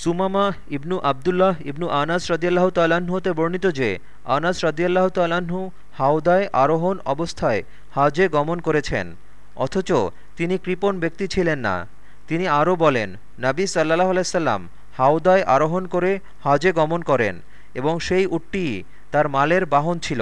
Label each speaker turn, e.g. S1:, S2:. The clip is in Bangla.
S1: সুমামা ইবনু আবদুল্লাহ ইবনু আনাস রদিয়াল্লাহ তাল্লাহ্ন হতে বর্ণিত যে, আনাস রদিয়াল্লাহ তাল্লাহ্ন হাওদায় আরোহণ অবস্থায় হাজে গমন করেছেন, অথচ তিনি কৃপণ ব্যক্তি ছিলেন না। তিনি আরও বলেন, নাবী সাল্লাহ আলাইসাল্লাম হাওদায় আরোহণ করে হাজে গমন করেন এবং সেই উটটি তার মালের বাহন ছিল।